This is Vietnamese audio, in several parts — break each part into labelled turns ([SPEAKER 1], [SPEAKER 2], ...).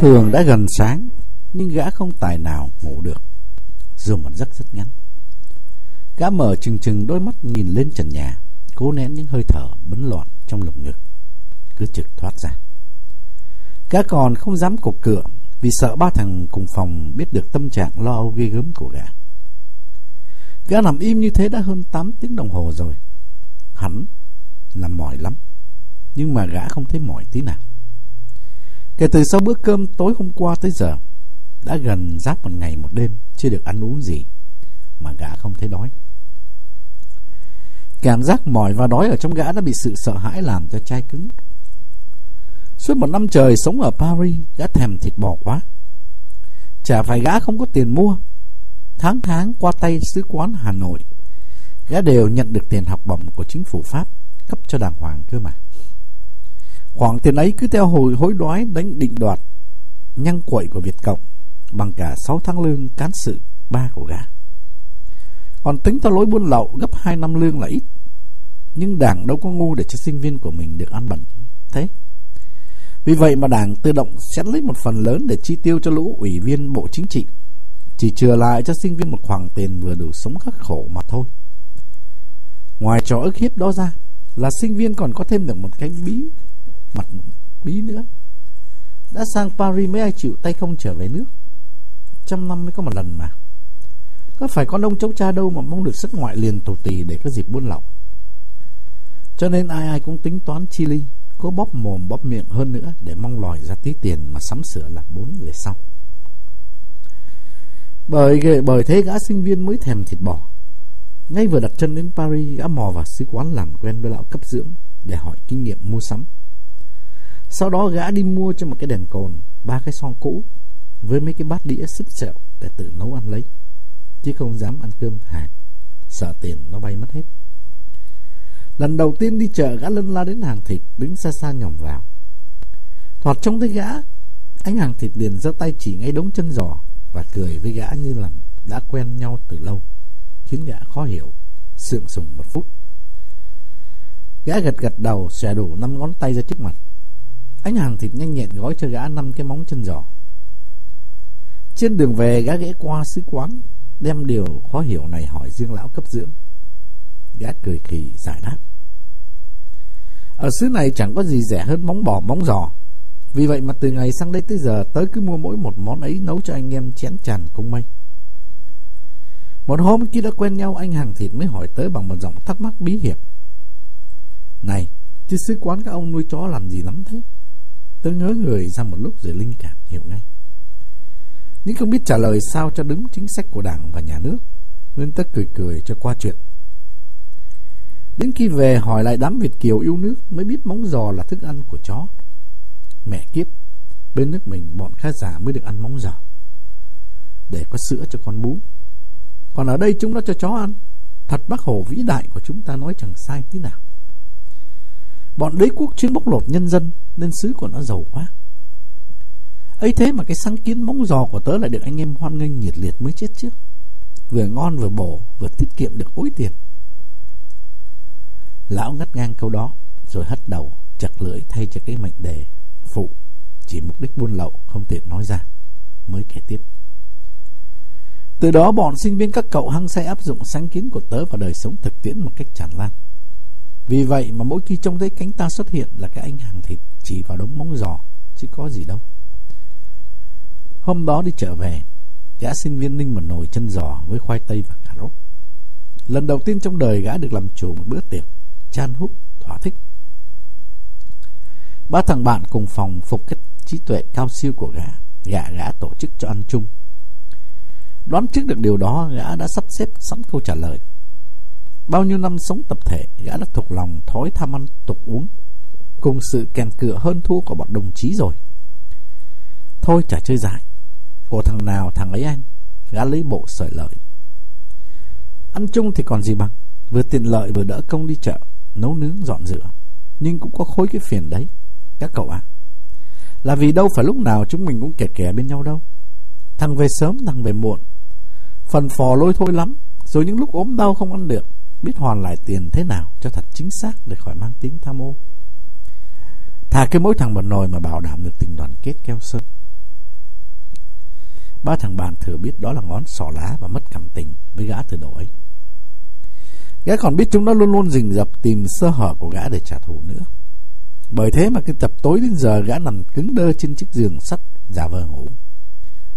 [SPEAKER 1] thường đã gần sáng, Nhưng gã không tài nào ngủ được. Dù một giấc rất ngắn. Gã mở chừng chừng đôi mắt nhìn lên trần nhà, Cố nén những hơi thở bấn loạn trong lồng ngực. Cứ trực thoát ra. Gã còn không dám cột cửa Vì sợ ba thằng cùng phòng biết được tâm trạng lo âu ghê gớm của gã. Gã nằm im như thế đã hơn 8 tiếng đồng hồ rồi. Hẳn là mỏi lắm, Nhưng mà gã không thấy mỏi tí nào. Kể từ sau bữa cơm tối hôm qua tới giờ, Đã gần giáp một ngày một đêm Chưa được ăn uống gì Mà gã không thấy đói. Cảm giác mỏi và đói ở trong gã đã bị sự sợ hãi làm cho chai cứng. Suốt một năm trời sống ở Paris, Gã thèm thịt bò quá. Chả phải gã không có tiền mua. Tháng tháng qua tay sứ quán Hà Nội, Gã đều nhận được tiền học bổng của chính phủ Pháp Cấp cho đàng hoàng cơ mà khoảng tiền ấy cứ theo hồi hối đoái đánh định đoạt Nhăng quậy của Việt Cộng Bằng cả 6 tháng lương cán sự ba của gã. Còn tính theo lối buôn lậu, gấp 2 năm lương là ít. Nhưng đảng đâu có ngu để cho sinh viên của mình được ăn bẩn Thế. Vì vậy mà đảng tự động xét lấy một phần lớn để chi tiêu cho lũ ủy viên bộ chính trị, Chỉ chừa lại cho sinh viên một khoản tiền vừa đủ sống khắc khổ mà thôi. Ngoài trò ức hiếp đó ra Là sinh viên còn có thêm được một cái bí mặt bí nữa. Đã sang Paris mấy ai chịu tay không trở về nước. Trăm năm mới có một lần mà. Có phải con ông cháu cha đâu mà mong được xuất ngoại liền tù tì để có dịp buôn lậu? Cho nên ai ai cũng tính toán chi ly, cố bóp mồm, bóp miệng hơn nữa để mong lòi ra tí tiền mà sắm sửa làm bốn về sau. Bởi bởi thế gã sinh viên mới thèm thịt bò. Ngay vừa đặt chân đến Paris, gã mò vào sứ quán làm quen với lão cấp dưỡng để hỏi kinh nghiệm mua sắm sau đó gã đi mua cho một cái đèn cồn, Ba cái son cũ, Với mấy cái bát đĩa sứt sẹo Để tự nấu ăn lấy. Chứ không dám ăn cơm hàng Sợ tiền nó bay mất hết. Lần đầu tiên đi chợ, gã lân la đến hàng thịt, Đứng xa xa nhòm vào. Thoạt trông thấy gã Anh hàng thịt liền giơ tay chỉ ngay đống chân giò Và cười với gã như là Đã quen nhau từ lâu, Khiến gã khó hiểu, Sượng sùng một phút. Gã gật gật đầu, xòe đủ năm ngón tay ra trước mặt anh hàng thịt nhanh nhẹn gói cho gã năm cái móng chân giò. Trên đường về, gã ghé qua sứ quán, Đem điều khó hiểu này hỏi riêng lão cấp dưỡng. Gã cười khì, giải đáp. Ở xứ này chẳng có gì rẻ hơn móng bò, móng giò. Vì vậy mà từ ngày sang đây tới giờ, Tớ cứ mua mỗi một món ấy nấu cho anh em chén tràn cung mây Một hôm khi đã quen nhau, Anh hàng thịt mới hỏi tới bằng một giọng thắc mắc bí hiểm. Này, Chứ sứ quán các ông nuôi chó làm gì lắm thế? Tớ ngớ người ra một lúc rồi linh cảm hiểu ngay. Nhưng không biết trả lời sao cho đúng chính sách của đảng và nhà nước, Nên tất cười cười cho qua chuyện. Đến khi về hỏi lại đám Việt Kiều yêu nước Mới biết móng giò là thức ăn của chó. Mẹ kiếp, Bên nước mình bọn khá giả mới được ăn móng giò. Để có sữa cho con bú. Còn ở đây chúng nó cho chó ăn. Thật bác Hồ vĩ đại của chúng ta nói chẳng sai tí nào. Bọn đế quốc chuyên bóc lột nhân dân, Nên xứ của nó giàu quá. Ấy thế mà cái sáng kiến móng giò của tớ lại được anh em hoan nghênh nhiệt liệt mới chết trước Vừa ngon vừa bổ, Vừa tiết kiệm được ối tiền. Lão ngắt ngang câu đó, Rồi hất đầu, chặt lưỡi thay cho cái mệnh đề, Phụ. Chỉ mục đích buôn lậu, không tiện nói ra. Mới kể tiếp. Từ đó bọn sinh viên các cậu hăng say áp dụng sáng kiến của tớ vào đời sống thực tiễn một cách tràn lan vì vậy mà mỗi khi trông thấy cánh ta xuất hiện là cái anh hàng thịt chỉ vào đống móng giò, chứ có gì đâu. Hôm đó đi trở về, gã sinh viên ninh một nồi chân giò với khoai tây và cà rốt. Lần đầu tiên trong đời gã được làm chủ một bữa tiệc, chan hút, thỏa thích. Ba thằng bạn cùng phòng phục cái trí tuệ cao siêu của gã, gã gã tổ chức cho ăn chung. Đoán trước được điều đó, gã đã sắp xếp sẵn câu trả lời. Bao nhiêu năm sống tập thể, gã đã thuộc lòng thói tham ăn tục uống, cùng sự kèn cựa hơn thua của bọn đồng chí rồi. Thôi chả chơi dài, của thằng nào thằng ấy anh, gã lấy bộ sợi lợi. Ăn chung thì còn gì bằng. Vừa tiện lợi vừa đỡ công đi chợ Nấu nướng dọn rửa. Nhưng cũng có khối cái phiền đấy. Các cậu ạ. Là vì đâu phải lúc nào chúng mình cũng kẻ kẻ bên nhau đâu. Thằng về sớm thằng về muộn. Phần phò lôi thôi lắm Rồi những lúc ốm đau không ăn được. Biết hoàn lại tiền thế nào cho thật chính xác Để khỏi mang tính tham ô Thà cái mỗi thằng bà nồi mà bảo đảm được tình đoàn kết keo sơn Ba thằng bạn thừa biết đó là ngón sỏ lá và mất cảm tình với gã từ đổi. Gã còn biết chúng nó luôn luôn rình rập tìm sơ hở của gã để trả thù nữa. Bởi thế mà cái tập tối đến giờ gã nằm cứng đơ trên chiếc giường sắt giả vờ ngủ.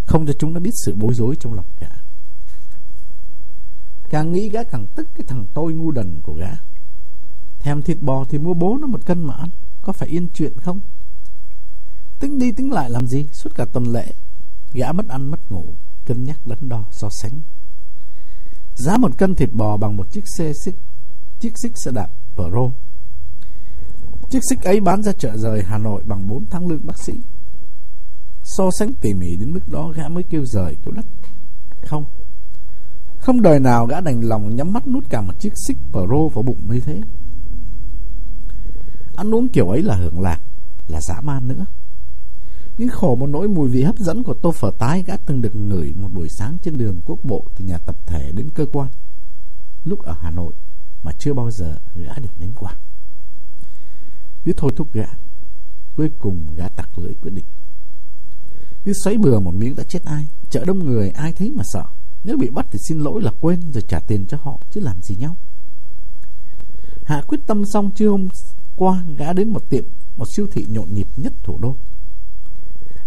[SPEAKER 1] Không cho chúng nó biết sự bối rối trong lòng gã. Càng nghĩ gã càng tức cái thằng tôi ngu đần của gã. Thèm thịt bò thì mua bố nó một cân mà ăn. Có phải yên chuyện không? Tính đi tính lại làm gì? Suốt cả tuần lễ, Gã mất ăn mất ngủ, Cân nhắc đắn đo, so sánh Giá một cân thịt bò bằng một chiếc xe xích, Chiếc xích xe đạp Pro Chiếc xích ấy bán ra chợ rời Hà Nội bằng 4 tháng lương bác sĩ So sánh tỉ mỉ đến mức đó, gã mới kêu rời chỗ đất Không không đời nào gã đành lòng nhắm mắt nút cả một chiếc xích Pro vào bụng như thế Ăn uống kiểu ấy là hưởng lạc Là dã man nữa nhưng khổ một nỗi mùi vị hấp dẫn của tô phở tái gã từng được ngửi một buổi sáng trên đường quốc bộ từ nhà tập thể đến cơ quan. Lúc ở Hà Nội mà chưa bao giờ gã được đến qua. Cứ thôi thúc gã, cuối cùng gã tặc lưỡi quyết định. Cứ xoáy bừa một miếng đã chết ai, chợ đông người ai thấy mà sợ. Nếu bị bắt thì xin lỗi là quên rồi trả tiền cho họ chứ làm gì nhau. Hạ quyết tâm xong chưa hôm qua gã đến một tiệm, một siêu thị nhộn nhịp nhất thủ đô.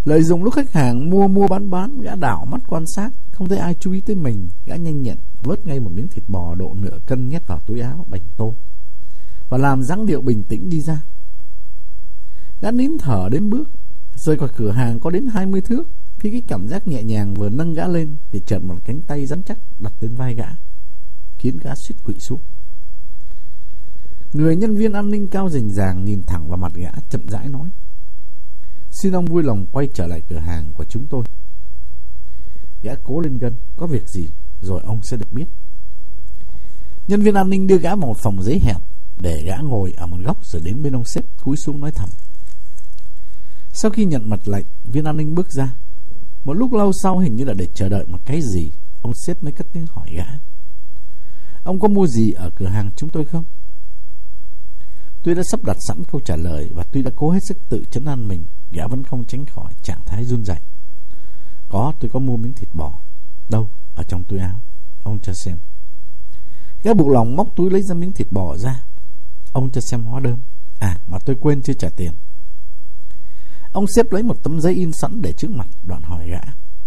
[SPEAKER 1] Lợi dụng lúc khách hàng mua mua bán bán, gã đảo mắt quan sát, không thấy ai chú ý tới mình, gã nhanh nhẹn vớt ngay một miếng thịt bò độ nửa cân nhét vào túi áo bành tô và làm dáng điệu bình tĩnh đi ra. Gã nín thở đến bước, rời khỏi cửa hàng có đến 20 thước, khi cái cảm giác nhẹ nhàng vừa nâng gã lên thì chợt một cánh tay rắn chắc đặt lên vai gã, khiến gã suýt quỵ xuống. Người nhân viên an ninh cao rình ràng nhìn thẳng vào mặt gã chậm rãi nói: Xin ông vui lòng quay trở lại cửa hàng của chúng tôi. Gã cố lên gân, có việc gì rồi ông sẽ được biết. Nhân viên an ninh đưa gã vào một phòng giấy hẹp để gã ngồi ở một góc rồi đến bên ông sếp cúi xuống nói thầm. Sau khi nhận mật lệnh, viên an ninh bước ra. Một lúc lâu sau hình như là để chờ đợi một cái gì, ông sếp mới cất tiếng hỏi gã. Ông có mua gì ở cửa hàng chúng tôi không? Tôi đã sắp đặt sẵn câu trả lời và tôi đã cố hết sức tự chấn an mình Gã vẫn không tránh khỏi trạng thái run rẩy. Có, tôi có mua miếng thịt bò. Đâu? Ở trong túi áo. Ông cho xem. Gã buộc lòng móc túi lấy ra miếng thịt bò ra. Ông cho xem hóa đơn. À, mà tôi quên chưa trả tiền. Ông xếp lấy một tấm giấy in sẵn để trước mặt, đoạn hỏi gã.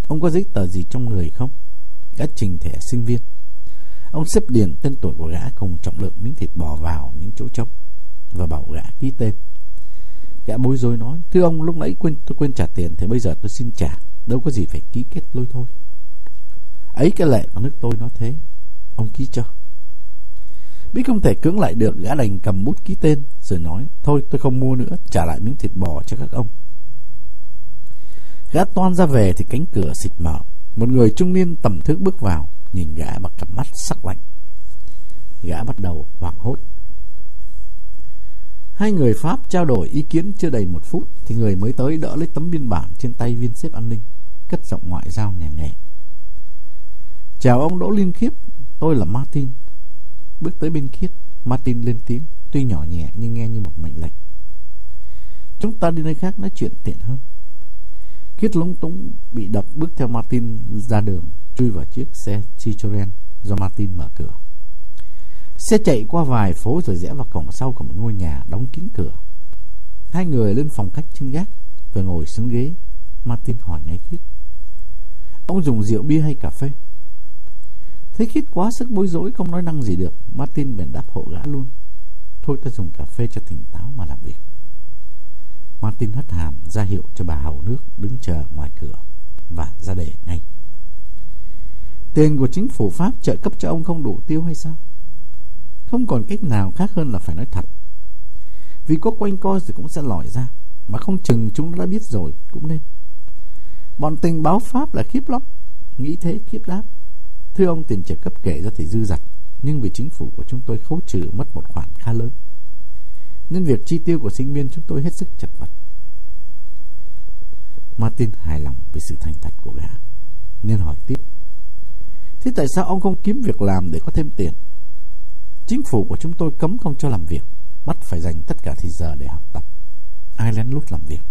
[SPEAKER 1] Ông có giấy tờ gì trong người không? Gã trình thẻ sinh viên. Ông xếp điền tên tuổi của gã cùng trọng lượng miếng thịt bò vào những chỗ trống và bảo gã ký tên. Gã bối rối nói Thưa ông lúc nãy quên tôi quên trả tiền Thì bây giờ tôi xin trả Đâu có gì phải ký kết lôi thôi Ấy cái lệ của nước tôi nó thế Ông ký cho Biết không thể cưỡng lại được Gã đành cầm bút ký tên Rồi nói Thôi tôi không mua nữa Trả lại miếng thịt bò cho các ông Gã toan ra về thì cánh cửa xịt mở Một người trung niên tầm thước bước vào Nhìn gã bằng cặp mắt sắc lạnh Gã bắt đầu hoảng hốt Hai người Pháp trao đổi ý kiến chưa đầy một phút thì người mới tới đỡ lấy tấm biên bản trên tay viên xếp an ninh, cất giọng ngoại giao nhà nghề. Chào ông Đỗ Liên Khiếp, tôi là Martin. Bước tới bên Khiết, Martin lên tiếng, tuy nhỏ nhẹ nhưng nghe như một mệnh lệnh. Chúng ta đi nơi khác nói chuyện tiện hơn. Khiết lúng túng bị đập bước theo Martin ra đường, chui vào chiếc xe Citroen do Martin mở cửa. Xe chạy qua vài phố rồi rẽ vào cổng sau của một ngôi nhà đóng kín cửa. Hai người lên phòng khách trên gác rồi ngồi xuống ghế. Martin hỏi ngay Khiết. Ông dùng rượu bia hay cà phê? Thấy Khiết quá sức bối rối không nói năng gì được. Martin bèn đáp hộ gã luôn. Thôi ta dùng cà phê cho tỉnh táo mà làm việc. Martin hất hàm ra hiệu cho bà hầu nước đứng chờ ngoài cửa và ra đề ngay. Tiền của chính phủ Pháp trợ cấp cho ông không đủ tiêu hay sao? Không còn cách nào khác hơn là phải nói thật Vì có quanh co thì cũng sẽ lòi ra Mà không chừng chúng đã biết rồi cũng nên Bọn tình báo Pháp là khiếp lắm Nghĩ thế khiếp đáp Thưa ông, tiền trợ cấp kể ra thì dư dật, nhưng vì chính phủ của chúng tôi khấu trừ mất một khoản khá lớn. Nên việc chi tiêu của sinh viên chúng tôi hết sức chật vật. Martin hài lòng về sự thành thật của gã, nên hỏi tiếp. Thế tại sao ông không kiếm việc làm để có thêm tiền? Chính phủ của chúng tôi cấm không cho làm việc, bắt phải dành tất cả thời giờ để học tập. Ai lén lút làm việc,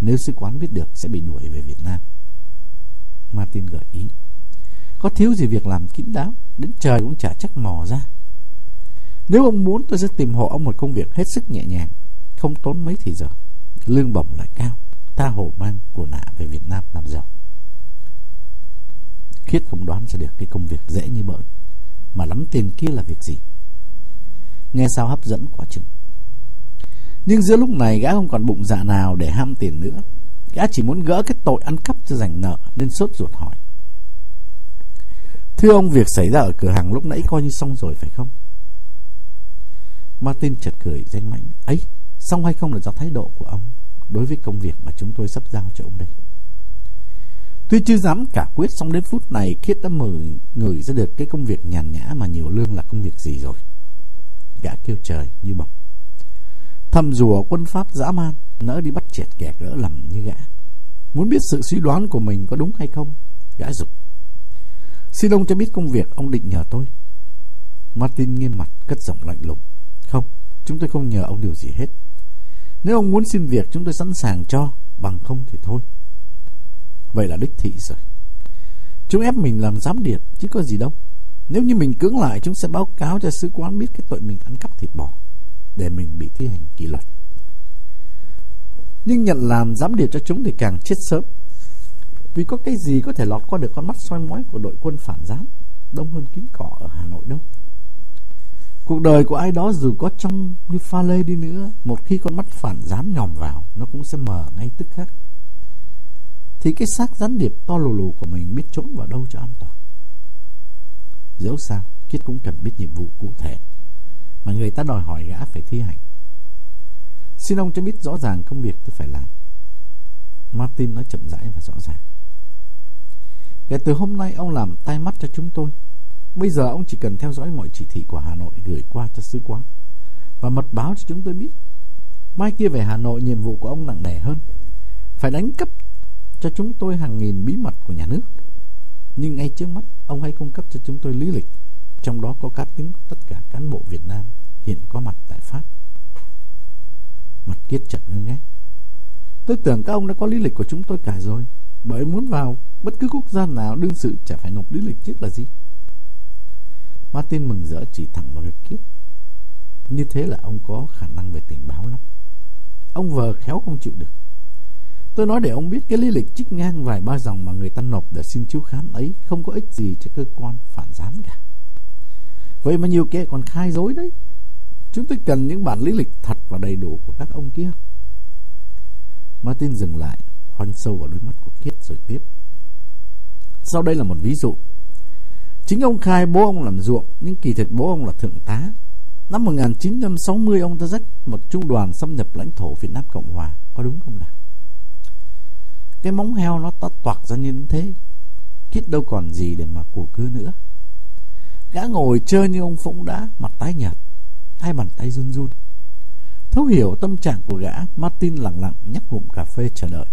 [SPEAKER 1] nếu sứ quán biết được sẽ bị đuổi về Việt Nam. Martin gợi ý. Có thiếu gì việc làm kín đáo, đến trời cũng chả chắc mò ra. Nếu ông muốn tôi sẽ tìm hộ ông một công việc hết sức nhẹ nhàng, không tốn mấy thì giờ, lương bổng lại cao, tha hồ mang của nạ về Việt Nam làm giàu. Khiết không đoán ra được cái công việc dễ như bỡn, mà lắm tiền kia là việc gì. Nghe sao hấp dẫn quá chừng. Nhưng giữa lúc này gã không còn bụng dạ nào để ham tiền nữa. Gã chỉ muốn gỡ cái tội ăn cắp cho rảnh nợ nên sốt ruột hỏi. Thưa ông, việc xảy ra ở cửa hàng lúc nãy coi như xong rồi phải không? Martin chợt cười danh mãnh. ấy, xong hay không là do thái độ của ông đối với công việc mà chúng tôi sắp giao cho ông đây. Tuy chưa dám cả quyết xong đến phút này Khiết đã mời người ra được cái công việc nhàn nhã mà nhiều lương là công việc gì rồi. Gã kêu trời như bọc. Thầm rùa quân Pháp dã man, Nỡ đi bắt chẹt kẻ gỡ lầm như gã Muốn biết sự suy đoán của mình có đúng hay không Gã dục Xin ông cho biết công việc ông định nhờ tôi Martin nghiêm mặt, cất giọng lạnh lùng không, Chúng tôi không nhờ ông điều gì hết Nếu ông muốn xin việc, chúng tôi sẵn sàng cho, Bằng không thì thôi Vậy là đích thị rồi Chúng ép mình làm giám điệp, Chứ có gì đâu Nếu như mình cưỡng lại, chúng sẽ báo cáo cho sứ quán biết cái tội mình ăn cắp thịt bò, để mình bị thi hành kỷ luật. Nhưng nhận làm giám điệp cho chúng thì càng chết sớm. Vì có cái gì có thể lọt qua được con mắt soi mói của đội quân phản gián đông hơn kín cỏ ở Hà Nội đâu. Cuộc đời của ai đó dù có trong như pha lê đi nữa, một khi con mắt phản gián nhòm vào, nó cũng sẽ mờ ngay tức khắc. Thì cái xác gián điệp to lù lù của mình biết trốn vào đâu cho an toàn. Dẫu sao, Kiết cũng cần biết nhiệm vụ cụ thể mà người ta đòi hỏi gã phải thi hành. Xin ông cho biết rõ ràng công việc tôi phải làm. Martin nói chậm rãi và rõ ràng. Kể từ hôm nay ông làm tai mắt cho chúng tôi. Bây giờ ông chỉ cần theo dõi mọi chỉ thị của Hà Nội gửi qua cho sứ quán và mật báo cho chúng tôi biết. Mai kia về Hà Nội nhiệm vụ của ông nặng nề hơn. Phải đánh cấp cho chúng tôi hàng nghìn bí mật của nhà nước. Nhưng ngay trước mắt, ông hãy cung cấp cho chúng tôi lý lịch trong đó có cá tính tất cả cán bộ Việt Nam hiện có mặt tại Pháp. Mặt kiết chặt ngơ ngác. Tôi tưởng các ông đã có lý lịch của chúng tôi cả rồi, bởi muốn vào bất cứ quốc gia nào đương sự chả phải nộp lý lịch trước là gì. Martin mừng rỡ chỉ thẳng vào người kiết. Như thế là ông có khả năng về tình báo lắm. Ông vờ khéo không chịu được. Tôi nói để ông biết cái lý lịch trích ngang vài ba dòng mà người ta nộp để xin chiếu khám ấy không có ích gì cho cơ quan phản gián cả. Vậy mà nhiều kẻ còn khai dối đấy. Chúng tôi cần những bản lý lịch thật và đầy đủ của các ông kia. Martin dừng lại, hoan sâu vào đôi mắt của Kiết rồi tiếp. Sau đây là một ví dụ. Chính ông khai bố ông làm ruộng, nhưng kỳ thực bố ông là thượng tá. Năm 1960 ông ta dắt một trung đoàn xâm nhập lãnh thổ Việt Nam Cộng Hòa. Có đúng không nào? Cái móng heo nó to toạc ra như thế. Kiết đâu còn gì để mà cổ cưa nữa. Gã ngồi chơi như ông Phụng đã, mặt tái nhợt, hai bàn tay run run. Thấu hiểu tâm trạng của gã, Martin lặng lặng nhấp ngụm cà phê chờ đợi.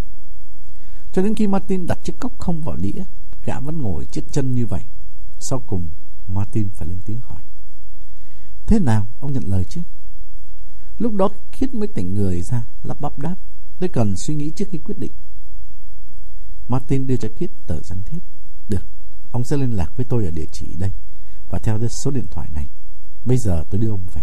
[SPEAKER 1] Cho đến khi Martin đặt chiếc cốc không vào đĩa, gã vẫn ngồi chết chân như vậy. Sau cùng, Martin phải lên tiếng hỏi. Thế nào, ông nhận lời chứ? Lúc đó Khiết mới tỉnh người ra, lắp bắp đáp. Tôi cần suy nghĩ trước khi quyết định. Martin đưa cho Khiết tờ danh thiếp. Được, ông sẽ liên lạc với tôi ở địa chỉ đây và theo số điện thoại này. Bây giờ tôi đưa ông về.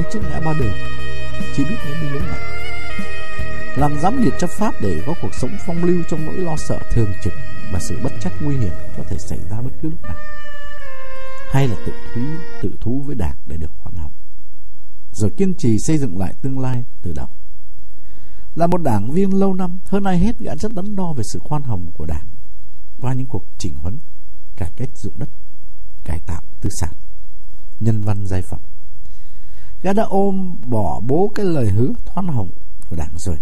[SPEAKER 1] Quay trước ngã ba đường Chỉ biết những đi lối Làm giám liệt cho Pháp để có cuộc sống phong lưu trong nỗi lo sợ thường trực Và sự bất chắc nguy hiểm có thể xảy ra bất cứ lúc nào. Hay là tự thú, tự thú với đảng để được hoàn hồng Rồi kiên trì xây dựng lại tương lai từ đầu. Là một đảng viên lâu năm Hơn ai hết gã rất đắn đo về sự khoan hồng của đảng Qua những cuộc chỉnh huấn Cải cách dụng đất Cải tạo tư sản nhân văn giai phẩm. Gã đã ôm bỏ bố cái lời hứa thoát hồng của đảng rồi.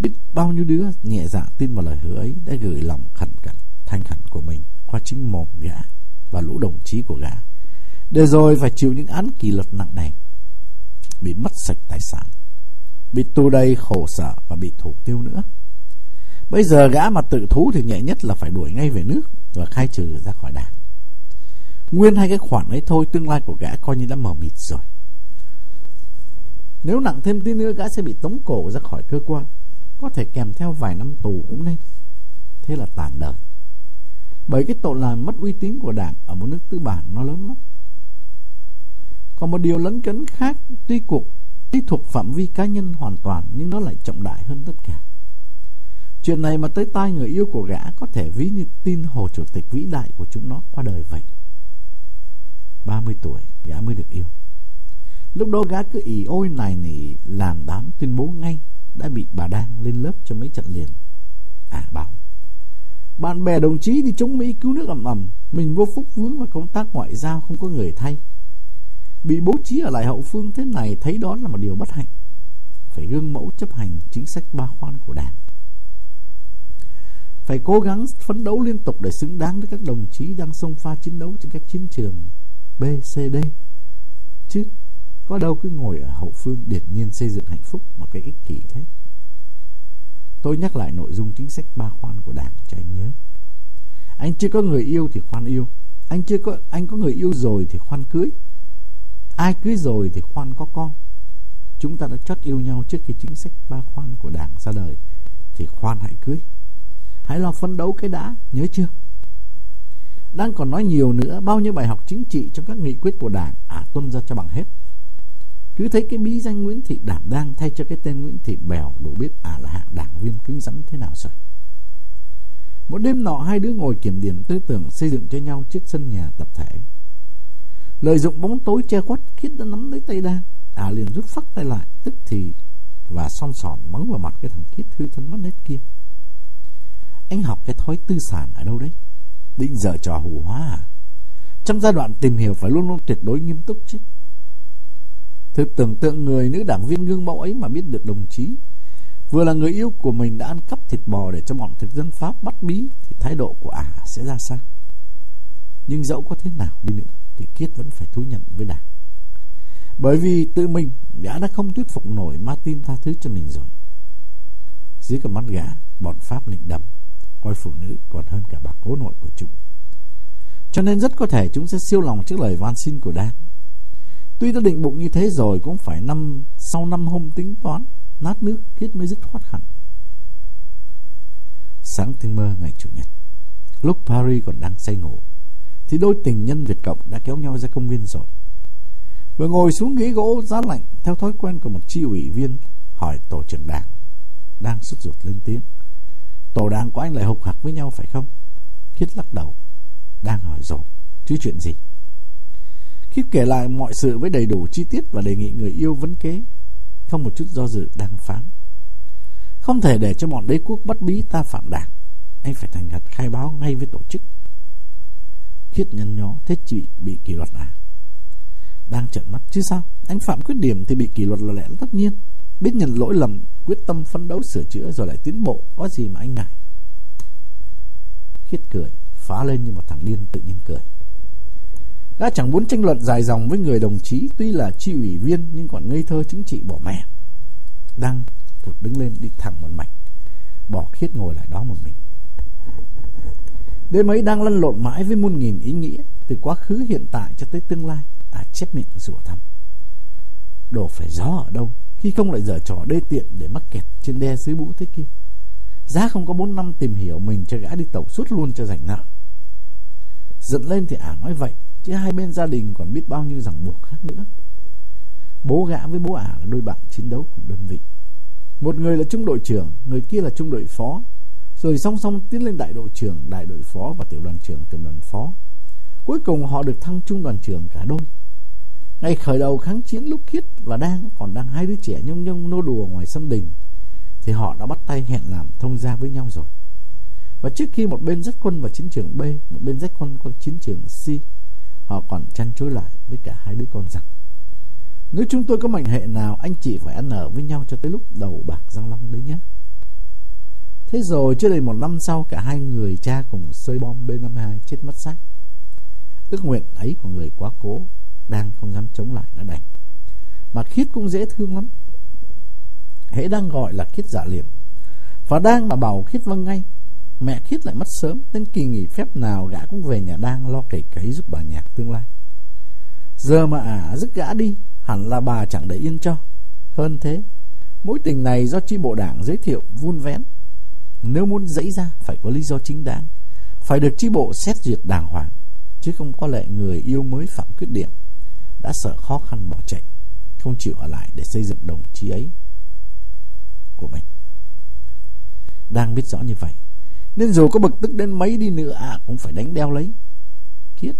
[SPEAKER 1] Biết bao nhiêu đứa nhẹ dạ tin vào lời hứa ấy đã gửi lòng khẩn cẩn, thanh khẩn của mình qua chính mồm gã và lũ đồng chí của gã. Để rồi phải chịu những án kỷ luật nặng nề, bị mất sạch tài sản, bị tù đầy khổ sở và bị thủ tiêu nữa. Bây giờ gã mà tự thú thì nhẹ nhất là phải đuổi ngay về nước và khai trừ ra khỏi đảng. Nguyên hai cái khoản ấy thôi Tương lai của gã coi như đã mờ mịt rồi nếu nặng thêm tí nữa Gã sẽ bị tống cổ ra khỏi cơ quan. Có thể kèm theo vài năm tù cũng nên. Thế là tàn đời. Bởi cái tội làm mất uy tín của đảng Ở một nước tư bản nó lớn lắm. Còn một điều lấn cấn khác, Tuy cuộc, Tuy thuộc phạm vi cá nhân hoàn toàn, Nhưng nó lại trọng đại hơn tất cả. Chuyện này mà tới tai người yêu của gã Có thể ví như tin Hồ Chủ tịch vĩ đại của chúng nó qua đời vậy. 30 tuổi, gã mới được yêu. Lúc đó gã cứ ỉ ôi này nỉ Làm đám tuyên bố ngay Đã bị bà đang lên lớp cho mấy trận liền. À bảo Bạn bè đồng chí đi chống Mỹ cứu nước ầm ầm Mình vô phúc vướng vào công tác ngoại giao Không có người thay. Bị bố trí ở lại hậu phương thế này Thấy đó là một điều bất hạnh Phải gương mẫu chấp hành chính sách ba khoan của đảng. Phải cố gắng phấn đấu liên tục để xứng đáng với các đồng chí đang xông pha chiến đấu trên các chiến trường B, C, D. Chứ có đâu cứ ngồi ở hậu phương điển nhiên xây dựng hạnh phúc một cái ích kỷ thế. Tôi nhắc lại nội dung chính sách ba khoan của Đảng cho anh nhớ. Anh chưa có người yêu thì khoan yêu. Anh chưa có anh có người yêu rồi thì khoan cưới. Ai cưới rồi thì khoan có con. Chúng ta đã chót yêu nhau trước khi chính sách ba khoan của Đảng ra đời Thì khoan hãy cưới. Hãy lo phấn đấu cái đã, nhớ chưa? đang còn nói nhiều nữa bao nhiêu bài học chính trị trong các nghị quyết của đảng à tuân ra cho bằng hết cứ thấy cái bí danh Nguyễn Thị Đảm đang thay cho cái tên Nguyễn Thị Bèo đủ biết à là hạng đảng viên cứng rắn thế nào rồi. Một đêm nọ, hai đứa ngồi kiểm điểm tư tưởng xây dựng cho nhau chiếc sân nhà tập thể. Lợi dụng bóng tối che khuất, khiết đã nắm lấy tay đang à liền rút phắt tay lại, tức thì và son sòn mắng vào mặt cái thằng khiết hư thân mất nét kia. Anh học cái thói tư sản ở đâu đấy? Định giờ trò hù hóa à? Trong giai đoạn tìm hiểu phải luôn luôn tuyệt đối nghiêm túc chứ. Thử tưởng tượng người nữ đảng viên gương mẫu ấy mà biết được đồng chí. Vừa là người yêu của mình đã ăn cắp thịt bò để cho bọn thực dân Pháp bắt bí, Thì thái độ của ả à sẽ ra sao? Nhưng dẫu có thế nào đi nữa, Thì Kiết vẫn phải thú nhận với đảng. Bởi vì tự mình gã đã không thuyết phục nổi Martin tha thứ cho mình rồi. Dưới cầm mắt gã, Bọn Pháp nịnh đầm, coi phụ nữ còn hơn cả bà cố nội của chúng. Cho nên rất có thể chúng sẽ siêu lòng trước lời van xin của đảng. Tuy đã định bụng như thế rồi cũng phải năm sau năm hôm tính toán, nát nước kết mới dứt thoát hẳn. Sáng tinh mơ ngày Chủ nhật, lúc Paris còn đang say ngủ, thì đôi tình nhân Việt Cộng đã kéo nhau ra công viên rồi. Vừa ngồi xuống ghế gỗ giá lạnh theo thói quen của một chi ủy viên hỏi tổ trưởng đảng đang sút ruột lên tiếng. Tổ đảng của anh lại hục hạc với nhau phải không? Khiết lắc đầu Đang hỏi dồn Chứ chuyện gì? Khi kể lại mọi sự với đầy đủ chi tiết Và đề nghị người yêu vấn kế, Không một chút do dự đang phán. Không thể để cho bọn đế quốc bất bí ta phạm đảng, Anh phải thành thật khai báo ngay với tổ chức. Khiết nhăn nhó, Thế chị bị kỷ luật à? Đang trợn mắt, chứ sao? Anh phạm khuyết điểm thì bị kỷ luật là lẽ tất nhiên. Biết nhận lỗi lầm, Quyết tâm phấn đấu sửa chữa rồi lại tiến bộ, Có gì mà anh ngại. Khiết cười, Phá lên như một thằng điên tự nhiên cười. Gã chẳng muốn tranh luận dài dòng với người đồng chí, Tuy là chi ủy viên Nhưng còn ngây thơ chính trị bỏ mẹ. Đang thụt đứng lên đi thẳng một mạch, Bỏ khiết ngồi lại đó một mình. Đêm ấy đang lăn lộn mãi với muôn nghìn ý nghĩa, Từ quá khứ hiện tại cho tới tương lai À chép miệng rủa thầm Đồ phải gió ở đâu khi không lại dở trò đê tiện để mắc kẹt trên đe dưới bũ thế kia Giá không có 4 năm tìm hiểu mình cho gã đi tàu suốt luôn cho rảnh nợ. Giận lên thì ả nói vậy Chứ hai bên gia đình còn biết bao nhiêu ràng buộc khác nữa. Bố gã với bố ả là đôi bạn chiến đấu cùng đơn vị. Một người là trung đội trưởng, Người kia là trung đội phó. Rồi song song tiến lên đại đội trưởng, Đại đội phó và tiểu đoàn trưởng, tiểu đoàn phó. Cuối cùng họ được thăng trung đoàn trưởng cả đôi. Ngày khởi đầu kháng chiến lúc Khiết và Đang còn đang hai đứa trẻ nhông nhông nô đùa ngoài sân đình, Thì họ đã bắt tay hẹn làm thông gia với nhau rồi. Và trước khi một bên dắt quân vào chiến trường B, Một bên dắt quân qua chiến trường C Họ còn chăn chối lại với cả hai đứa con rằng Nếu chúng tôi có mệnh hệ nào, Anh chị phải ăn ở với nhau cho tới lúc đầu bạc răng Long đấy nhé. Thế rồi, chưa đầy một năm sau, Cả hai người cha cùng sơi bom B-52 chết mất xác. Ước nguyện ấy của người quá cố, Đang không dám chống lại đã đành. Mà Khiết cũng dễ thương lắm. Hễ đang gọi là Khiết giả liệm. Và đang mà bảo Khiết vâng ngay Mẹ Khiết lại mất sớm Nên kỳ nghỉ phép nào gã cũng về nhà đang Lo cày cấy giúp bà nhạc tương lai. Giờ mà ả à, dứt gã đi Hẳn là bà chẳng để yên cho. Hơn thế Mối tình này do chi bộ đảng giới thiệu vun vén. Nếu muốn dãy ra Phải có lý do chính đáng. Phải được chi bộ xét duyệt đàng hoàng chứ không có lệ người yêu mới phạm quyết điểm. Đã sợ khó khăn bỏ chạy không chịu ở lại để xây dựng đồng chí ấy của mình. Đang biết rõ như vậy nên dù có bực tức đến mấy đi nữa à cũng phải đánh đeo lấy. Kiết.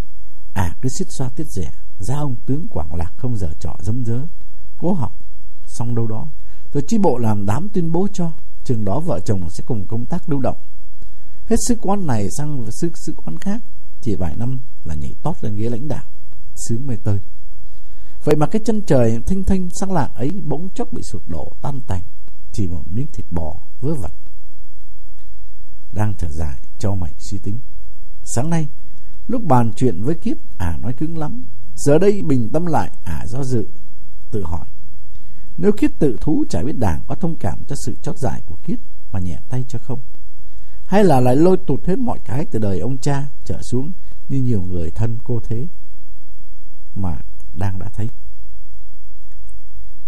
[SPEAKER 1] À cứ xít xoa tiết rẻ. Ra ông tướng quảng lạc không giờ trọ dâm dớ. Cố học. Xong đâu đó. Rồi chi bộ làm đám tuyên bố cho. Chừng đó vợ chồng sẽ cùng công tác lưu động. Hết sức quan này sang sức sức quan khác. Chỉ vài năm là nhảy tót lên ghế lãnh đạo. Sướng mê tơi. Vậy mà cái chân trời thanh thanh sáng lạng ấy bỗng chốc bị sụt đổ tan tành. Chỉ một miếng thịt bò vớ vẩn đang thở dài cho mày suy tính sáng nay lúc bàn chuyện với kiếp à nói cứng lắm giờ đây bình tâm lại à do dự tự hỏi nếu kiết tự thú chả biết đảng có thông cảm cho sự chót giải của kiết mà nhẹ tay cho không hay là lại lôi tụt hết mọi cái từ đời ông cha trở xuống như nhiều người thân cô thế mà đang đã thấy.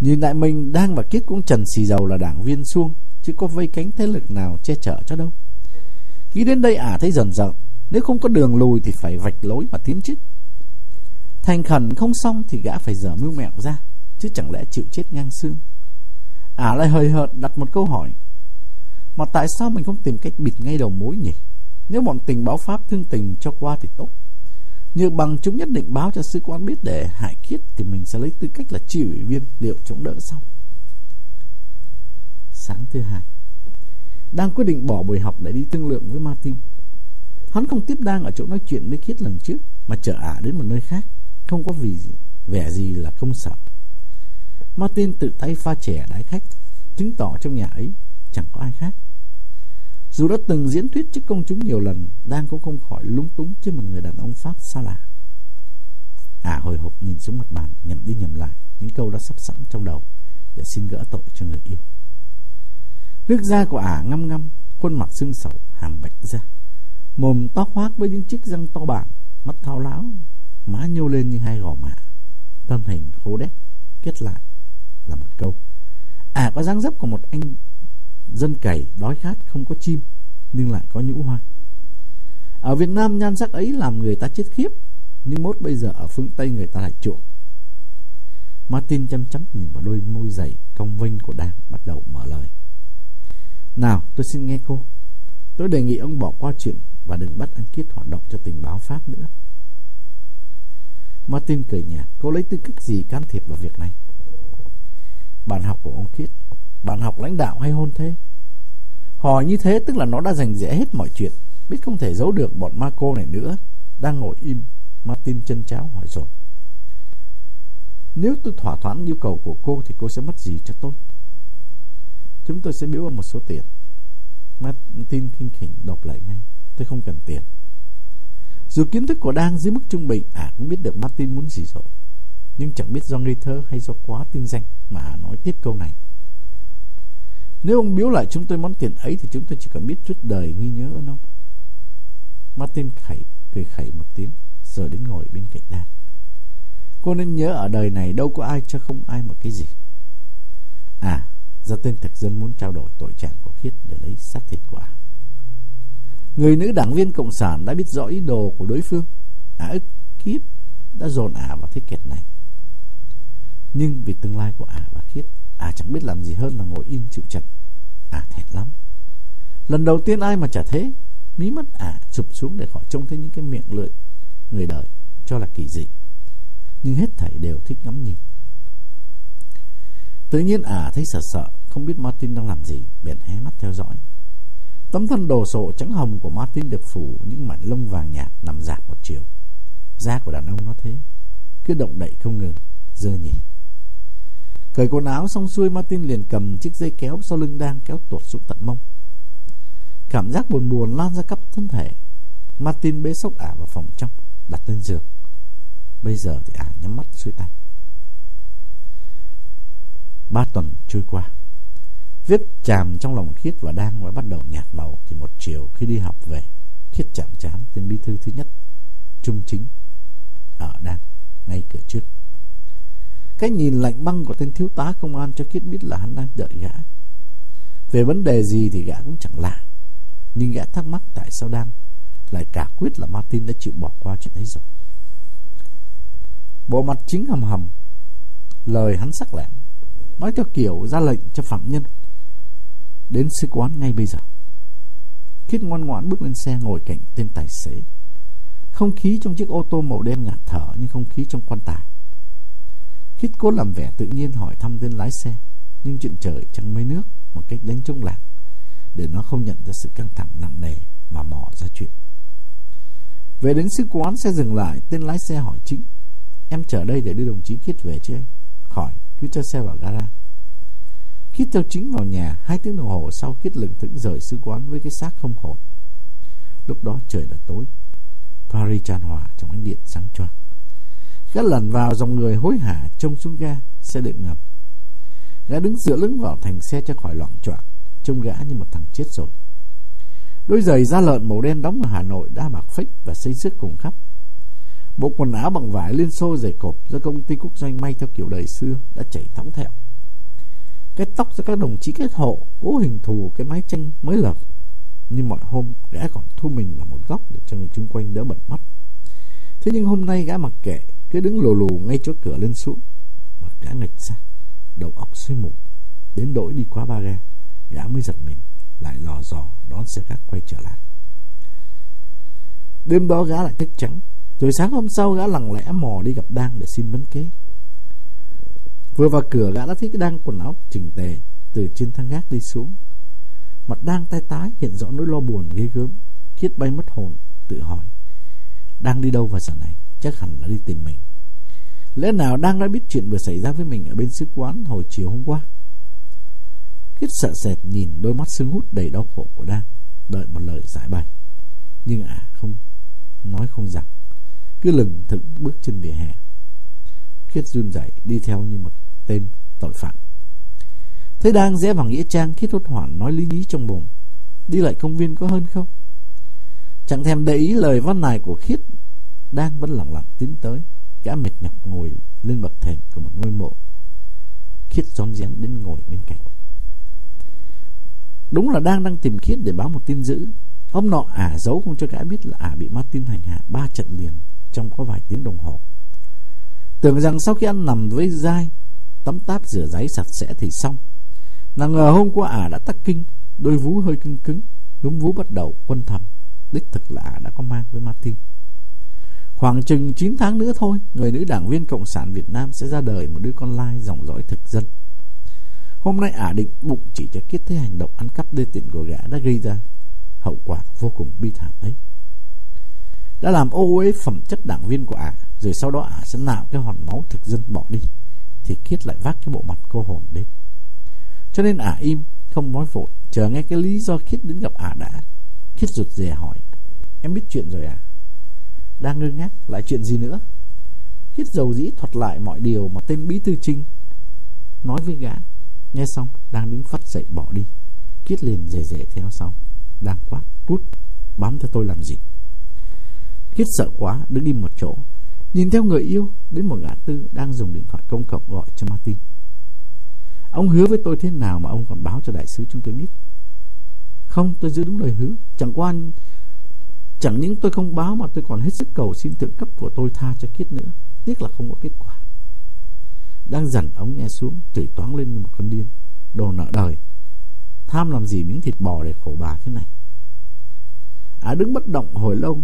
[SPEAKER 1] Nhìn lại mình đang và Kiết cũng trần xì dầu là đảng viên xuông, chứ có vây cánh thế lực nào che chở cho đâu. Nghĩ đến đây ả thấy dần dần, nếu không có đường lùi thì phải vạch lối mà tiến chứ. Thành khẩn không xong thì gã phải dở mưu mẹo ra, chứ chẳng lẽ chịu chết ngang xương. Ả lại hơi hợt đặt một câu hỏi, mà tại sao mình không tìm cách bịt ngay đầu mối nhỉ? Nếu bọn tình báo Pháp thương tình cho qua thì tốt Như bằng chúng nhất định báo cho sứ quán biết để hại kiết Thì mình sẽ lấy tư cách là chỉ ủy viên liệu chống đỡ xong Sáng thứ hai đang quyết định bỏ buổi học để đi thương lượng với Martin Hắn không tiếp đang ở chỗ nói chuyện với Kiết lần trước Mà chở ả đến một nơi khác Không có vì vẻ gì là công sở Martin tự tay pha chè đái khách Chứng tỏ trong nhà ấy chẳng có ai khác dù đã từng diễn thuyết trước công chúng nhiều lần, đang cũng không khỏi lung túng trước một người đàn ông Pháp xa lạ. À hồi hộp nhìn xuống mặt bàn, nhầm đi nhầm lại, những câu đã sắp sẵn trong đầu để xin gỡ tội cho người yêu. Nước da của ả ngâm ngâm, khuôn mặt xương sầu, hàm bạch ra. Mồm to khoác với những chiếc răng to bản, mắt thao láo, má nhô lên như hai gò mạ. Thân hình khô đét, kết lại là một câu. À có dáng dấp của một anh dân cày đói khát không có chim nhưng lại có nhũ hoa ở Việt Nam nhan sắc ấy làm người ta chết khiếp nhưng mốt bây giờ ở phương Tây người ta lại chuộng Martin chăm chăm nhìn vào đôi môi dày cong vinh của Đan bắt đầu mở lời nào, tôi xin nghe cô. Tôi đề nghị ông bỏ qua chuyện và đừng bắt anh Kiết hoạt động cho tình báo Pháp nữa. Martin cười nhạt, cô lấy tư cách gì can thiệp vào việc này? Bạn học của ông Kiết, bạn học lãnh đạo hay hôn thế? Hỏi như thế tức là nó đã giành rẽ hết mọi chuyện, Biết không thể giấu được bọn ma cô này nữa. Đang ngồi im, Martin chân cháo hỏi rồi Nếu tôi thỏa thuận yêu cầu của cô Thì cô sẽ mất gì cho tôi? Chúng tôi sẽ biếu ông một số tiền. Martin kinh khỉnh đọc lại ngay. Tôi không cần tiền. Dù kiến thức của đang dưới mức trung bình À cũng biết được Martin muốn gì rồi. Nhưng chẳng biết do ngây thơ hay do quá tinh danh Mà nói tiếp câu này. Nếu ông biếu lại chúng tôi món tiền ấy Thì chúng tôi chỉ cần biết chút đời nghi nhớ ơn ông. Martin khẩy, Cười khẩy một tiếng, Rồi đến ngồi bên cạnh Dan Cô nên nhớ ở đời này đâu có ai cho không ai một cái gì. À Do tên thực dân muốn trao đổi tội trạng của Khiết Để lấy xác thịt của Người nữ đảng viên Cộng sản đã biết rõ ý đồ của đối phương ả ức kiếp đã dồn ả vào thế kẹt này. Nhưng vì tương lai của ả và khiết, ả chẳng biết làm gì hơn là ngồi im chịu trận. Ả thẹn lắm. Lần đầu tiên ai mà chả thế, mí mắt ả chụp xuống để khỏi trông thấy những cái miệng lưỡi người đời cho là kỳ dị. Nhưng hết thảy đều thích ngắm nhìn. Tự nhiên ả thấy sợ sợ, không biết Martin đang làm gì, bèn hé mắt theo dõi. Tấm thân đồ sộ trắng hồng của Martin được phủ những mảnh lông vàng nhạt nằm dạt một chiều. Da của đàn ông nó thế, cứ động đậy không ngừng, dơ nhỉ. Cởi quần áo xong xuôi Martin liền cầm chiếc dây kéo sau lưng đang kéo tuột xuống tận mông. Cảm giác buồn buồn lan ra khắp thân thể. Martin bế sốc ả vào phòng trong, đặt lên giường. Bây giờ thì ả nhắm mắt xuôi tay. Ba tuần trôi qua. Vết chàm trong lòng Khiết và đang mới bắt đầu nhạt màu thì một chiều khi đi học về, Khiết chạm chán tên bí thư thứ nhất, Trung Chính, ở đang ngay cửa trước. Cái nhìn lạnh băng của tên thiếu tá công an cho Khiết biết là hắn đang đợi gã. Về vấn đề gì thì gã cũng chẳng lạ, nhưng gã thắc mắc tại sao đang lại cả quyết là Martin đã chịu bỏ qua chuyện ấy rồi. Bộ mặt chính hầm hầm, lời hắn sắc lẹm, nói theo kiểu ra lệnh cho phạm nhân đến sứ quán ngay bây giờ. Khiết ngoan ngoãn bước lên xe ngồi cạnh tên tài xế. Không khí trong chiếc ô tô màu đen ngạt thở như không khí trong quan tài. Khiết cố làm vẻ tự nhiên hỏi thăm tên lái xe, nhưng chuyện trời chẳng mấy nước một cách đánh trống lạc, để nó không nhận ra sự căng thẳng nặng nề mà mò ra chuyện. Về đến sứ quán xe dừng lại, tên lái xe hỏi chính, em chờ đây để đưa đồng chí Khiết về chứ anh? Khỏi, cứ cho xe vào gara. Khi theo chính vào nhà, hai tiếng đồng hồ sau Khiết lừng thững rời sứ quán với cái xác không hồn. Lúc đó trời đã tối, Paris tràn hòa trong ánh điện sáng choang. Gã lần vào dòng người hối hả trông xuống ga, xe đợi ngập. Gã đứng dựa lưng vào thành xe cho khỏi loạn choạng, trông gã như một thằng chết rồi. Đôi giày da lợn màu đen đóng ở Hà Nội đã bạc phích và xây xước cùng khắp. Bộ quần áo bằng vải liên xô dày cộp do công ty quốc doanh may theo kiểu đời xưa đã chảy thóng thẹo. Cái tóc do các đồng chí kết hộ, cố hình thù cái mái tranh mới lợp. nhưng mọi hôm gã còn thu mình vào một góc để cho người chung quanh đỡ bận mắt. Thế nhưng hôm nay gã mặc kệ, cứ đứng lù lù ngay chỗ cửa lên xuống mà gã nghịch ra, đầu óc suy mù đến đổi đi qua ba ga gã mới giật mình, lại lò dò đón xe khách quay trở lại đêm đó gã lại thức trắng rồi sáng hôm sau gã lặng lẽ mò đi gặp đang để xin vấn kế. Vừa vào cửa, gã đã thấy cái đang quần áo chỉnh tề từ trên thang gác đi xuống. Mặt đang tay tái, hiện rõ nỗi lo buồn ghê gớm khiết bay mất hồn, tự hỏi đang đi đâu vào giờ này? Chắc hẳn là đi tìm mình. Lẽ nào đang đã biết chuyện vừa xảy ra với mình ở bên sứ quán hồi chiều hôm qua? Khiết sợ sệt nhìn đôi mắt sưng hút đầy đau khổ của đang đợi một lời giải bày. Nhưng à không, nói không rằng cứ lừng thững bước trên vỉa hè. Khiết run rẩy đi theo như một tên tội phạm. Thấy đang rẽ vào nghĩa trang khiết hốt hoảng nói lý nhí trong bụng, đi lại công viên có hơn không? Chẳng thèm để ý lời văn này của khiết. Đang vẫn lặng lặng tiến tới gã mệt nhọc ngồi lên bậc thềm của một ngôi mộ. Khiết rón rén đến ngồi bên cạnh. Đúng là đang đang tìm khiết để báo một tin dữ. Hôm nọ ả giấu không cho gã biết là ả bị martin hành hạ ba trận liền trong có vài tiếng đồng hồ tưởng rằng sau khi ăn nằm với dai tắm táp rửa giấy sạch sẽ thì xong Nàng ngờ hôm qua ả đã tắc kinh đôi vú hơi cứng cứng núm vú bắt đầu quân thầm đích thực là ả đã có mang với martin Khoảng chừng 9 tháng nữa thôi, người nữ đảng viên Cộng sản Việt Nam sẽ ra đời một đứa con lai dòng dõi thực dân. Hôm nay ả định bụng chỉ cho kết thấy hành động ăn cắp đê tiện của gã đã gây ra hậu quả vô cùng bi thảm ấy. Đã làm ô uế phẩm chất đảng viên của ả, rồi sau đó ả sẽ nạo cái hòn máu thực dân bỏ đi, thì Kiết lại vác cái bộ mặt cô hồn đến. Cho nên ả im, không nói vội, chờ nghe cái lý do Kiết đến gặp ả đã. Kiết rụt rè hỏi, em biết chuyện rồi à? đang ngơ ngác lại chuyện gì nữa Khiết dầu dĩ thuật lại mọi điều mà tên Bí Thư Trinh nói với gã. Nghe xong, đang đứng phát dậy bỏ đi. Khiết liền rề rề theo sau. Đang quát, cút, bám theo tôi làm gì. Khiết sợ quá, đứng im một chỗ. Nhìn theo người yêu đến một ngã tư đang dùng điện thoại công cộng gọi cho Martin. Ông hứa với tôi thế nào mà ông còn báo cho đại sứ chúng tôi biết. Không, tôi giữ đúng lời hứa. Chẳng qua Chẳng những tôi không báo mà tôi còn hết sức cầu xin thượng cấp của tôi tha cho Kiết nữa. Tiếc là không có kết quả. Đang dần ống nghe xuống, chửi toáng lên như một con điên. Đồ nợ đời. Tham làm gì miếng thịt bò để khổ bà thế này. À đứng bất động hồi lâu,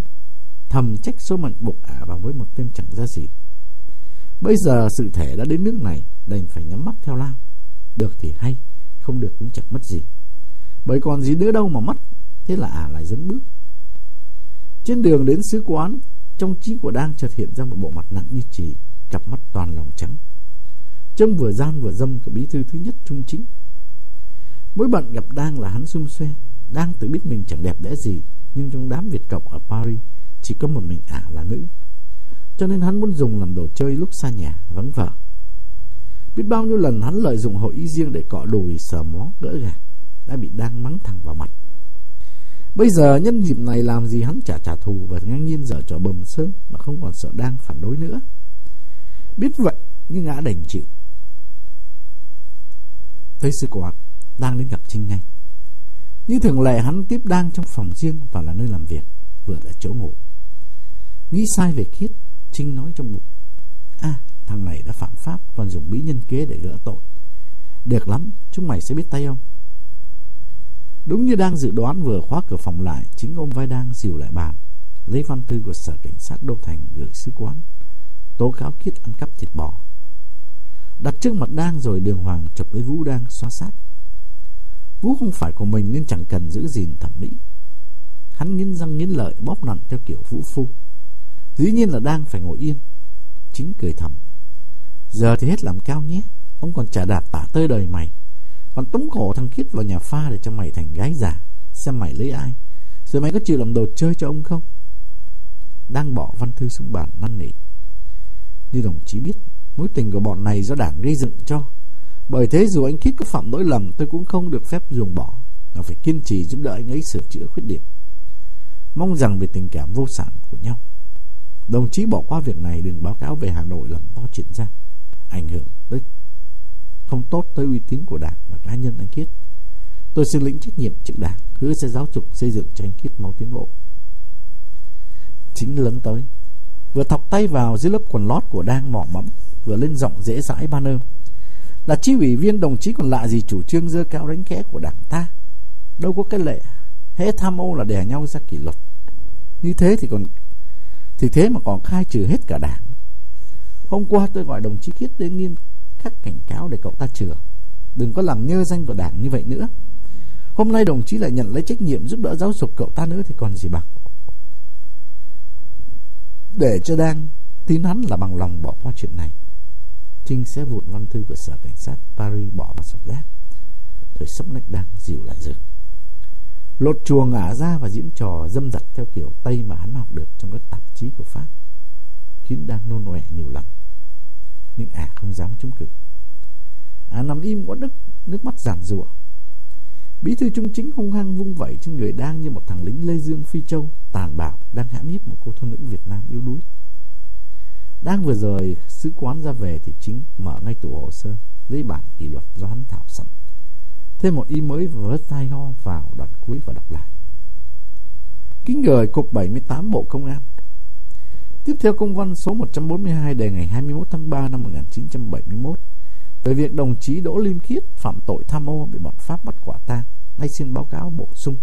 [SPEAKER 1] thầm trách số mệnh buộc Ả vào với một tên chẳng ra gì. Bây giờ sự thể đã đến nước này, đành phải nhắm mắt theo lao. Được thì hay, không được cũng chẳng mất gì. Bởi còn gì nữa đâu mà mất, thế là Ả lại dẫn bước. Trên đường đến sứ quán, trong trí của đang chợt hiện ra một bộ mặt nặng như chỉ, cặp mắt toàn lòng trắng. Trông vừa gian vừa dâm của bí thư thứ nhất trung chính. Mỗi bận gặp đang là hắn xung xoe, đang tự biết mình chẳng đẹp đẽ gì, nhưng trong đám Việt Cộng ở Paris chỉ có một mình ả là nữ. Cho nên hắn muốn dùng làm đồ chơi lúc xa nhà, vắng vợ. Biết bao nhiêu lần hắn lợi dụng hội ý riêng để cọ đùi sờ mó gỡ gạt, đã bị đang mắng thẳng vào mặt. Bây giờ nhân dịp này làm gì hắn trả trả thù và ngang nhiên dở trò bầm sớm mà không còn sợ đang phản đối nữa. Biết vậy nhưng ngã đành chịu. Tới sư quạt, đang đến gặp Trinh ngay. Như thường lệ hắn tiếp đang trong phòng riêng và là nơi làm việc, vừa là chỗ ngủ. Nghĩ sai về khiết, Trinh nói trong bụng. À, thằng này đã phạm pháp còn dùng bí nhân kế để gỡ tội. Được lắm, chúng mày sẽ biết tay không? Đúng như đang dự đoán vừa khóa cửa phòng lại, chính ông vai đang dìu lại bàn, lấy văn thư của sở cảnh sát Đô Thành gửi sứ quán, tố cáo Kiết ăn cắp thịt bò. Đặt trước mặt đang rồi đường hoàng chụp lấy Vũ đang xoa sát. Vũ không phải của mình nên chẳng cần giữ gìn thẩm mỹ. Hắn nghiến răng nghiến lợi bóp nặn theo kiểu vũ phu. Dĩ nhiên là đang phải ngồi yên. Chính cười thầm. Giờ thì hết làm cao nhé. Ông còn trả đạt tả tơi đời mày. Còn tống cổ thằng Kiết vào nhà pha để cho mày thành gái giả Xem mày lấy ai Rồi mày có chịu làm đồ chơi cho ông không Đang bỏ văn thư xuống bàn năn nỉ Như đồng chí biết, Mối tình của bọn này do đảng gây dựng cho Bởi thế dù anh Kiết có phạm lỗi lầm, Tôi cũng không được phép dùng bỏ Mà phải kiên trì giúp đỡ anh ấy sửa chữa khuyết điểm Mong rằng về tình cảm vô sản của nhau Đồng chí bỏ qua việc này Đừng báo cáo về Hà Nội làm to chuyện ra Ảnh hưởng tới không tốt tới uy tín của đảng và cá nhân anh Kiết. Tôi xin lĩnh trách nhiệm trực đảng, hứa sẽ giáo dục xây dựng cho anh Kiết máu tiến bộ. Chính lớn tới, vừa thọc tay vào dưới lớp quần lót của đang mỏ mẫm, vừa lên giọng dễ dãi ban ơ. Là chi ủy viên đồng chí còn lạ gì chủ trương dơ cao đánh khẽ của đảng ta. Đâu có cái lệ, hễ tham ô là đè nhau ra kỷ luật. Như thế thì còn thì thế mà còn khai trừ hết cả đảng. Hôm qua tôi gọi đồng chí Kiết đến nghiêm khắc cảnh cáo để cậu ta chừa, Đừng có làm nhơ danh của đảng như vậy nữa. Hôm nay đồng chí lại nhận lấy trách nhiệm giúp đỡ giáo dục cậu ta nữa thì còn gì bằng. Để cho đang tin hắn là bằng lòng bỏ qua chuyện này. Trinh sẽ vụn văn thư của sở cảnh sát Paris bỏ vào sọt rác. Rồi sắp nách đang dịu lại giường. Lột chuồng ngả ra và diễn trò dâm dặt theo kiểu Tây mà hắn học được trong các tạp chí của Pháp. Khiến đang nôn nọe nhiều lần nhưng ả à không dám chống cự. Ả à nằm im có đức, nước mắt giàn rủa. Bí thư trung chính hung hăng vung vẩy trên người đang như một thằng lính Lê Dương Phi Châu tàn bạo đang hãm hiếp một cô thôn nữ Việt Nam yếu đuối. Đang vừa rời sứ quán ra về thì chính mở ngay tủ hồ sơ lấy bản kỷ luật do hắn thảo sẵn. Thêm một y mới vớ tay ho vào đoạn cuối và đọc lại. Kính gửi Cục 78 Bộ Công an Tiếp theo công văn số 142 đề ngày 21 tháng 3 năm 1971 về việc đồng chí Đỗ Liêm Khiết phạm tội tham ô bị bọn Pháp bắt quả tang, nay xin báo cáo bổ sung.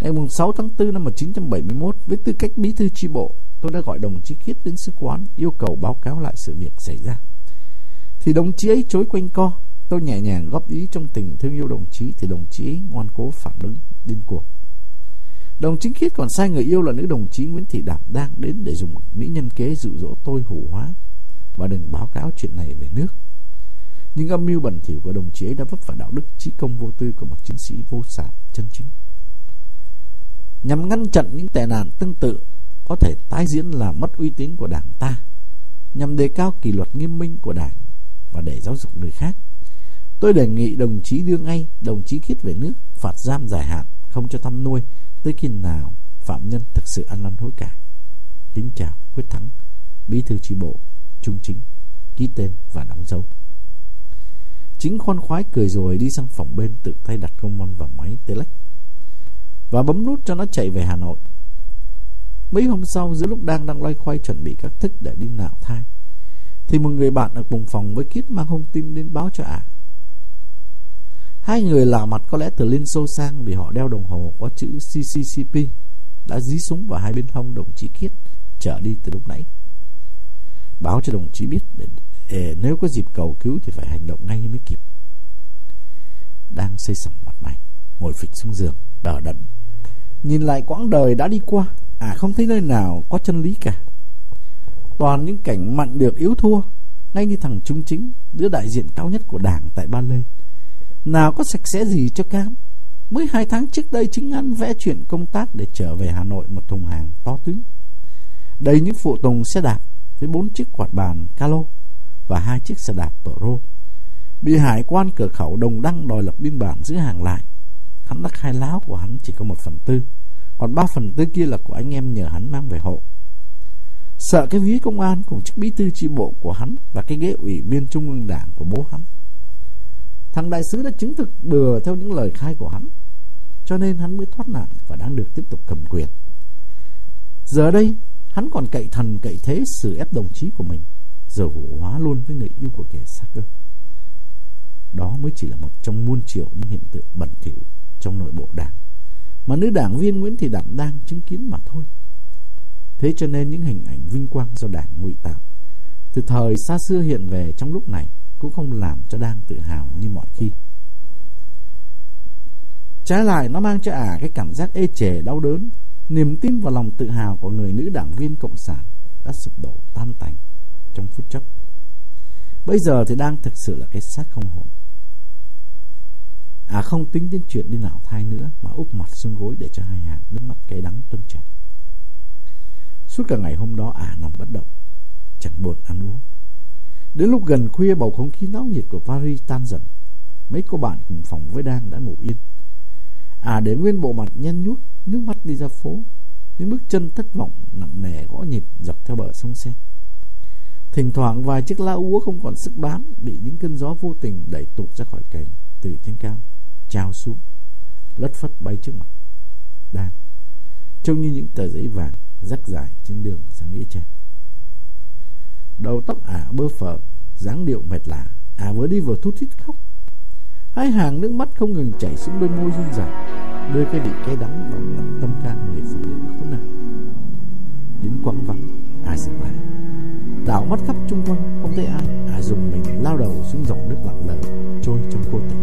[SPEAKER 1] Ngày 6 tháng 4 năm 1971, với tư cách bí thư tri bộ, tôi đã gọi đồng chí Khiết đến sứ quán yêu cầu báo cáo lại sự việc xảy ra. Thì đồng chí ấy chối quanh co, tôi nhẹ nhàng góp ý trong tình thương yêu đồng chí thì đồng chí ngoan cố phản ứng điên cuộc Đồng chính khiết còn sai người yêu là nữ đồng chí Nguyễn Thị Đạt đang đến để dùng mỹ nhân kế dụ dỗ tôi hủ hóa và đừng báo cáo chuyện này về nước. Nhưng âm mưu bẩn thỉu của đồng chí ấy đã vấp phải đạo đức trí công vô tư của một chiến sĩ vô sản chân chính. Nhằm ngăn chặn những tệ nạn tương tự có thể tái diễn là mất uy tín của đảng ta, nhằm đề cao kỷ luật nghiêm minh của đảng và để giáo dục người khác. Tôi đề nghị đồng chí đưa ngay đồng chí khiết về nước, phạt giam dài hạn, không cho thăm nuôi tới khi nào phạm nhân thực sự ăn năn hối cải. Kính chào Quyết Thắng, Bí thư tri bộ, Trung chính, ký tên và đóng dấu. Chính khoan khoái cười rồi đi sang phòng bên tự tay đặt công văn vào máy telex và bấm nút cho nó chạy về Hà Nội. Mấy hôm sau giữa lúc đang đang loay khoay chuẩn bị các thức để đi nạo thai Thì một người bạn ở cùng phòng với Kiết mang thông tin đến báo cho ả Hai người lạ mặt có lẽ từ Liên Xô sang vì họ đeo đồng hồ có chữ CCCP đã dí súng vào hai bên hông đồng chí Kiết trở đi từ lúc nãy. Báo cho đồng chí biết để, để nếu có dịp cầu cứu thì phải hành động ngay mới kịp. Đang xây sầm mặt mày, ngồi phịch xuống giường, đờ đẫn. Nhìn lại quãng đời đã đi qua, à không thấy nơi nào có chân lý cả. Toàn những cảnh mặn được yếu thua, ngay như thằng Trung Chính, đứa đại diện cao nhất của đảng tại Ba Lê nào có sạch sẽ gì cho cam Mới hai tháng trước đây chính anh vẽ chuyện công tác Để trở về Hà Nội một thùng hàng to tướng. Đầy những phụ tùng xe đạp Với bốn chiếc quạt bàn Calo Và hai chiếc xe đạp Pro. Bị hải quan cửa khẩu đồng đăng đòi lập biên bản giữ hàng lại. Hắn đắc hai láo của hắn chỉ có một phần tư. Còn ba phần tư kia là của anh em nhờ hắn mang về hộ. Sợ cái ví công an cùng chức bí thư chi bộ của hắn Và cái ghế ủy viên trung ương đảng của bố hắn. Thằng đại sứ đã chứng thực bừa theo những lời khai của hắn, Cho nên hắn mới thoát nạn Và đang được tiếp tục cầm quyền. Giờ đây, Hắn còn cậy thần cậy thế xử ép đồng chí của mình Giờ hóa luôn với người yêu của kẻ sát cơ Đó mới chỉ là một trong muôn triệu những hiện tượng bẩn thỉu Trong nội bộ đảng, Mà nữ đảng viên Nguyễn Thị Đạm đang chứng kiến mà thôi. Thế cho nên những hình ảnh vinh quang do đảng ngụy tạo Từ thời xa xưa hiện về trong lúc này cũng không làm cho đang tự hào như mọi khi. Trái lại nó mang cho ả à cái cảm giác ê chề đau đớn, niềm tin vào lòng tự hào của người nữ đảng viên cộng sản đã sụp đổ tan tành trong phút chốc. Bây giờ thì đang thực sự là cái xác không hồn. À không tính đến chuyện đi nào thai nữa mà úp mặt xuống gối để cho hai hàng nước mắt cay đắng tuôn tràn. Suốt cả ngày hôm đó ả à nằm bất động, chẳng buồn ăn uống. Đến lúc gần khuya bầu không khí náo nhiệt của Paris tan dần. Mấy cô bạn cùng phòng với Đang đã ngủ yên. À để nguyên bộ mặt nhăn nhút, nước mắt đi ra phố. Những bước chân thất vọng nặng nề gõ nhịp dọc theo bờ sông Sen. Thỉnh thoảng vài chiếc lá úa không còn sức bám bị những cơn gió vô tình đẩy tụt ra khỏi cành từ trên cao, trao xuống, lất phất bay trước mặt. Đang trông như những tờ giấy vàng rắc rải trên đường sang nghĩa trang Đầu tóc ả bơ phở dáng điệu mệt lạ Ả vừa đi vừa thút thít khóc Hai hàng nước mắt không ngừng chảy xuống đôi môi run rẩy, đôi cái bị cay đắng và tận tâm can người phụ nữ khốn nạn. Đến quãng vắng, ai sẽ qua? Đảo mắt khắp chung quanh, không thấy ai. ả dùng mình lao đầu xuống dòng nước lặng lờ, trôi trong cô tịch.